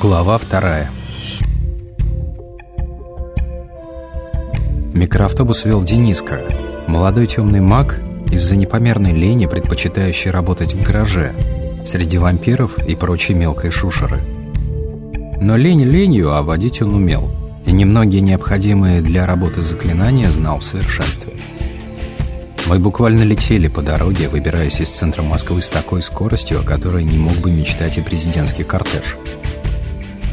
Глава вторая Микроавтобус вел Дениска, молодой темный маг, из-за непомерной лени, предпочитающий работать в гараже, среди вампиров и прочей мелкой шушеры. Но лень ленью, а водить он умел, и немногие необходимые для работы заклинания знал в совершенстве. Мы буквально летели по дороге, выбираясь из центра Москвы с такой скоростью, о которой не мог бы мечтать и президентский кортеж.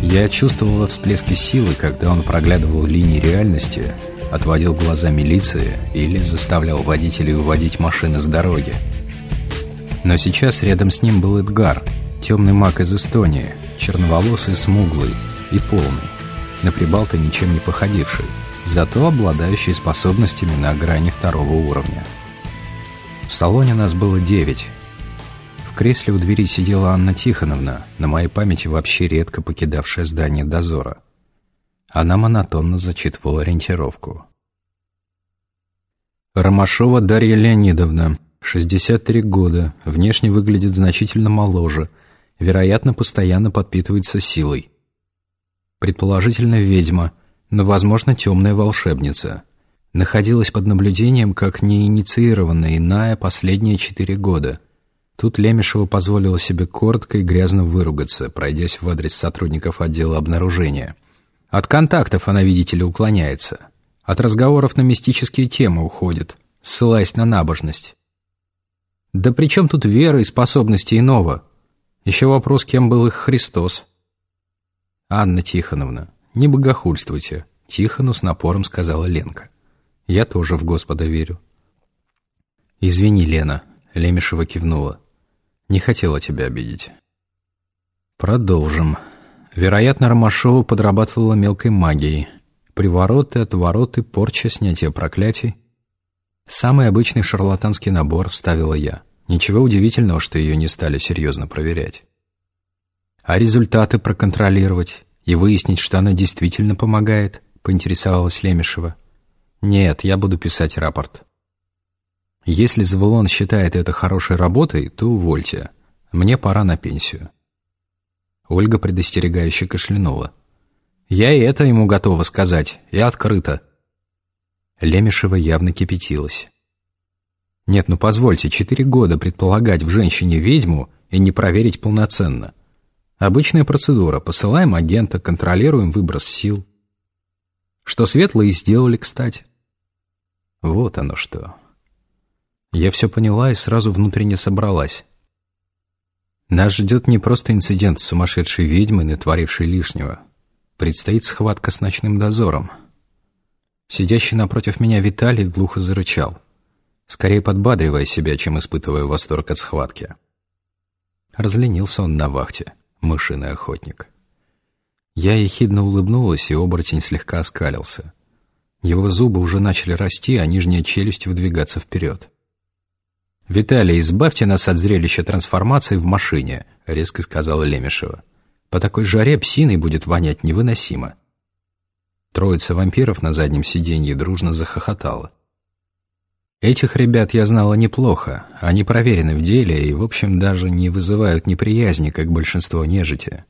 Я чувствовала всплески силы, когда он проглядывал линии реальности, отводил глаза милиции или заставлял водителей уводить машины с дороги. Но сейчас рядом с ним был Эдгар, темный маг из Эстонии, черноволосый, смуглый и полный, на прибалта ничем не походивший, зато обладающий способностями на грани второго уровня. В салоне нас было девять. Кресле у двери сидела Анна Тихоновна, на моей памяти вообще редко покидавшая здание дозора. Она монотонно зачитывала ориентировку. Ромашова Дарья Леонидовна, 63 года, внешне выглядит значительно моложе, вероятно, постоянно подпитывается силой. Предположительно, ведьма, но, возможно, темная волшебница – находилась под наблюдением как неинициированная иная последние четыре года. Тут Лемешева позволила себе коротко и грязно выругаться, пройдясь в адрес сотрудников отдела обнаружения. От контактов она, видите ли, уклоняется. От разговоров на мистические темы уходит, ссылаясь на набожность. Да при чем тут вера и способности иного? Еще вопрос, кем был их Христос. Анна Тихоновна, не богохульствуйте, Тихону с напором сказала Ленка. Я тоже в Господа верю. Извини, Лена, Лемешева кивнула. Не хотела тебя обидеть. Продолжим. Вероятно, Ромашова подрабатывала мелкой магией. Привороты, отвороты, порча, снятие проклятий. Самый обычный шарлатанский набор вставила я. Ничего удивительного, что ее не стали серьезно проверять. А результаты проконтролировать и выяснить, что она действительно помогает, поинтересовалась Лемешева. Нет, я буду писать рапорт. Если Завулон считает это хорошей работой, то увольте. Мне пора на пенсию. Ольга предостерегающе кашлянула. Я и это ему готова сказать, и открыто. Лемешева явно кипятилась. Нет, ну позвольте, четыре года предполагать в женщине ведьму и не проверить полноценно. Обычная процедура. Посылаем агента, контролируем выброс сил. Что светлые сделали, кстати. Вот оно что. Я все поняла и сразу внутренне собралась. Нас ждет не просто инцидент с сумасшедшей ведьмой, натворившей лишнего. Предстоит схватка с ночным дозором. Сидящий напротив меня Виталий глухо зарычал, скорее подбадривая себя, чем испытывая восторг от схватки. Разленился он на вахте, мышиный охотник. Я ехидно улыбнулась, и оборотень слегка оскалился. Его зубы уже начали расти, а нижняя челюсть выдвигаться вперед. «Виталий, избавьте нас от зрелища трансформации в машине», — резко сказала Лемешева. «По такой жаре псиной будет вонять невыносимо». Троица вампиров на заднем сиденье дружно захохотала. Этих ребят я знала неплохо, они проверены в деле и, в общем, даже не вызывают неприязни, как большинство нежити.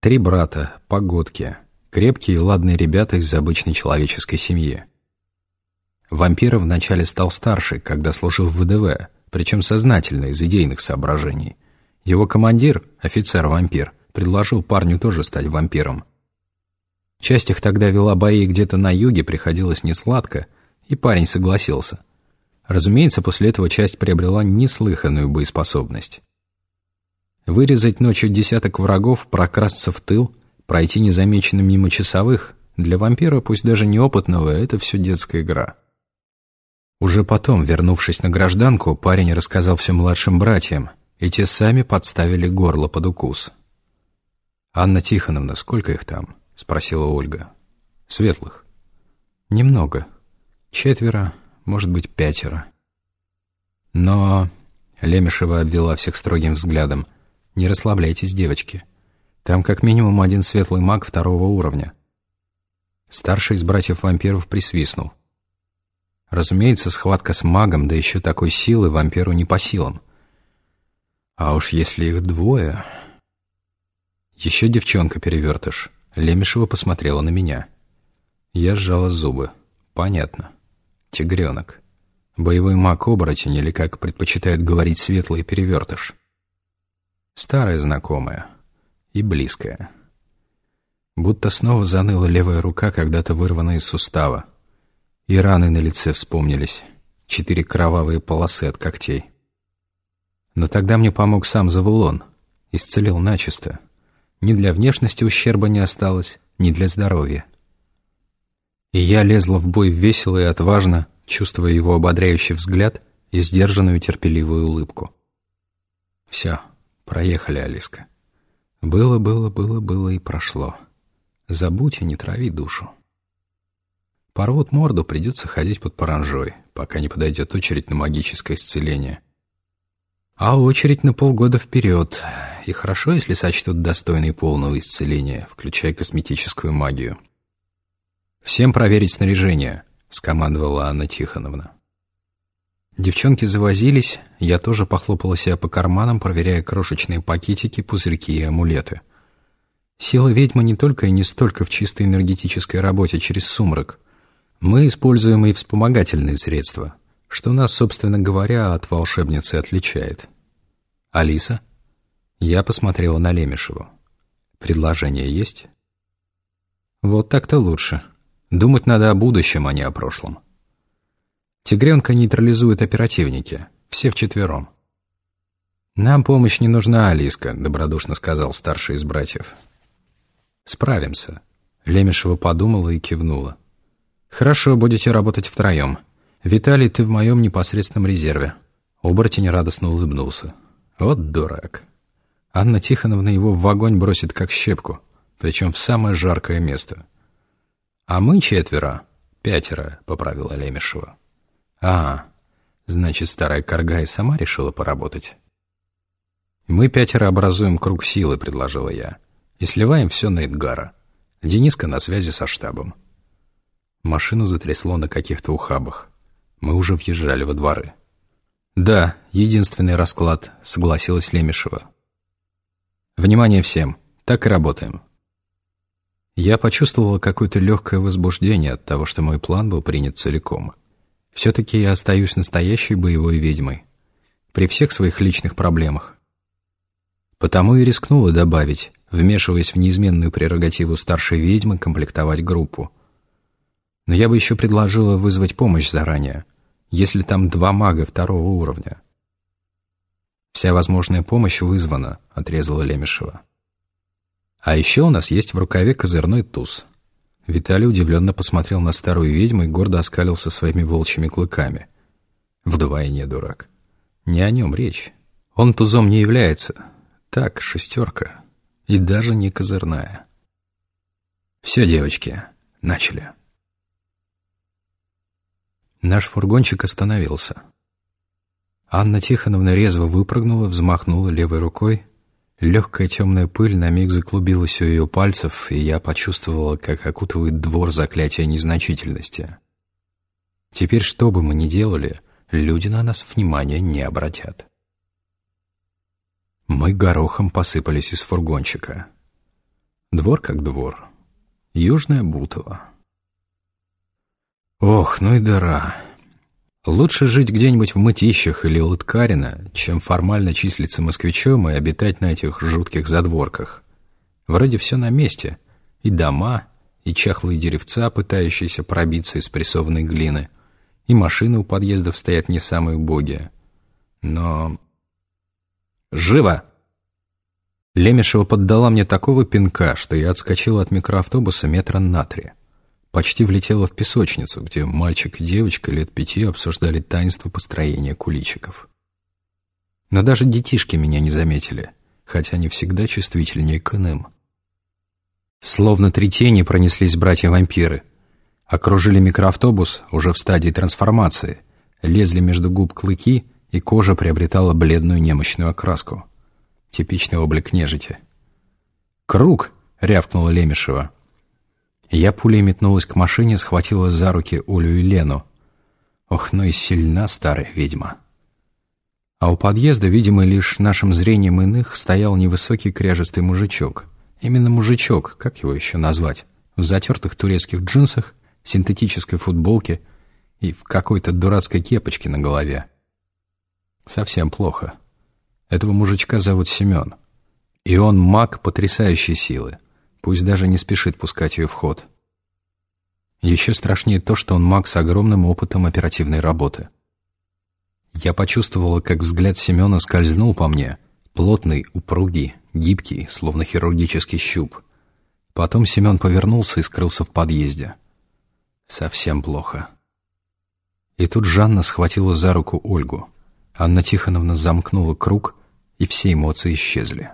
Три брата, погодки, крепкие и ладные ребята из обычной человеческой семьи. Вампир вначале стал старше, когда служил в ВДВ, причем сознательно, из идейных соображений. Его командир, офицер-вампир, предложил парню тоже стать вампиром. Часть их тогда вела бои где-то на юге, приходилось несладко, и парень согласился. Разумеется, после этого часть приобрела неслыханную боеспособность. Вырезать ночью десяток врагов, прокрасться в тыл, пройти незамеченным мимо часовых, для вампира, пусть даже неопытного, это все детская игра. Уже потом, вернувшись на гражданку, парень рассказал всем младшим братьям, и те сами подставили горло под укус. «Анна Тихоновна, сколько их там?» — спросила Ольга. «Светлых». «Немного. Четверо, может быть, пятеро». «Но...» — Лемешева обвела всех строгим взглядом — не расслабляйтесь, девочки. Там как минимум один светлый маг второго уровня. Старший из братьев-вампиров присвистнул. Разумеется, схватка с магом, да еще такой силы, вампиру не по силам. А уж если их двое... Еще девчонка-перевертыш. Лемешева посмотрела на меня. Я сжала зубы. Понятно. Тигренок. Боевой маг-оборотень, или, как предпочитают говорить, светлый перевертыш. Старая знакомая. И близкая. Будто снова заныла левая рука, когда-то вырванная из сустава. И раны на лице вспомнились. Четыре кровавые полосы от когтей. Но тогда мне помог сам Завулон. Исцелил начисто. Ни для внешности ущерба не осталось, ни для здоровья. И я лезла в бой весело и отважно, чувствуя его ободряющий взгляд и сдержанную терпеливую улыбку. Все, проехали, Алиска. Было, было, было, было и прошло. Забудь и не трави душу. Порвут морду, придется ходить под паранжой, пока не подойдет очередь на магическое исцеление. А очередь на полгода вперед. И хорошо, если сочтут достойный полного исцеления, включая косметическую магию. «Всем проверить снаряжение», — скомандовала Анна Тихоновна. Девчонки завозились, я тоже похлопала себя по карманам, проверяя крошечные пакетики, пузырьки и амулеты — Сила ведьмы не только и не столько в чистой энергетической работе через сумрак. Мы используем и вспомогательные средства, что нас, собственно говоря, от волшебницы отличает. Алиса? Я посмотрела на Лемешеву. Предложение есть? Вот так-то лучше. Думать надо о будущем, а не о прошлом. Тигренка нейтрализует оперативники, все вчетвером. «Нам помощь не нужна, Алиска», — добродушно сказал старший из братьев. «Справимся». Лемешева подумала и кивнула. «Хорошо, будете работать втроем. Виталий, ты в моем непосредственном резерве». Оборотень радостно улыбнулся. «Вот дурак». Анна Тихоновна его в огонь бросит как щепку, причем в самое жаркое место. «А мы четверо, пятеро», — поправила Лемешева. «А, значит, старая корга и сама решила поработать». «Мы пятеро образуем круг силы», — предложила я и сливаем все на Эдгара. Дениска на связи со штабом. Машину затрясло на каких-то ухабах. Мы уже въезжали во дворы. «Да, единственный расклад», — согласилась Лемешева. «Внимание всем, так и работаем». Я почувствовала какое-то легкое возбуждение от того, что мой план был принят целиком. Все-таки я остаюсь настоящей боевой ведьмой. При всех своих личных проблемах. Потому и рискнула добавить, вмешиваясь в неизменную прерогативу старшей ведьмы комплектовать группу. Но я бы еще предложила вызвать помощь заранее, если там два мага второго уровня. «Вся возможная помощь вызвана», — отрезала Лемешева. «А еще у нас есть в рукаве козырной туз». Виталий удивленно посмотрел на старую ведьму и гордо оскалился своими волчьими клыками. Вдвойне дурак. Не о нем речь. Он тузом не является. Так, шестерка и даже не козырная. «Все, девочки, начали». Наш фургончик остановился. Анна Тихоновна резво выпрыгнула, взмахнула левой рукой. Легкая темная пыль на миг заклубилась у ее пальцев, и я почувствовала, как окутывает двор заклятия незначительности. Теперь, что бы мы ни делали, люди на нас внимания не обратят. Мы горохом посыпались из фургончика. Двор как двор. Южная Бутова. Ох, ну и дыра. Лучше жить где-нибудь в Мытищах или Лыткарино, чем формально числиться москвичом и обитать на этих жутких задворках. Вроде все на месте. И дома, и чахлые деревца, пытающиеся пробиться из прессованной глины, и машины у подъездов стоят не самые убогие. Но Живо!» Лемешева поддала мне такого пинка, что я отскочила от микроавтобуса метра на три. Почти влетела в песочницу, где мальчик и девочка лет пяти обсуждали таинство построения куличиков. Но даже детишки меня не заметили, хотя они всегда чувствительнее к иным. Словно три тени пронеслись братья-вампиры. Окружили микроавтобус уже в стадии трансформации, лезли между губ клыки — и кожа приобретала бледную немощную окраску. Типичный облик нежити. «Круг!» — рявкнула Лемешева. Я пулей метнулась к машине, схватила за руки Улю и Лену. Ох, ну и сильна старая ведьма. А у подъезда, видимо, лишь нашим зрением иных, стоял невысокий кряжестый мужичок, Именно мужичок, как его еще назвать, в затертых турецких джинсах, синтетической футболке и в какой-то дурацкой кепочке на голове. Совсем плохо. Этого мужичка зовут Семен. И он маг потрясающей силы. Пусть даже не спешит пускать ее в ход. Еще страшнее то, что он маг с огромным опытом оперативной работы. Я почувствовала, как взгляд Семена скользнул по мне, плотный, упругий, гибкий, словно хирургический щуп. Потом Семен повернулся и скрылся в подъезде. Совсем плохо. И тут Жанна схватила за руку Ольгу. Анна Тихоновна замкнула круг, и все эмоции исчезли.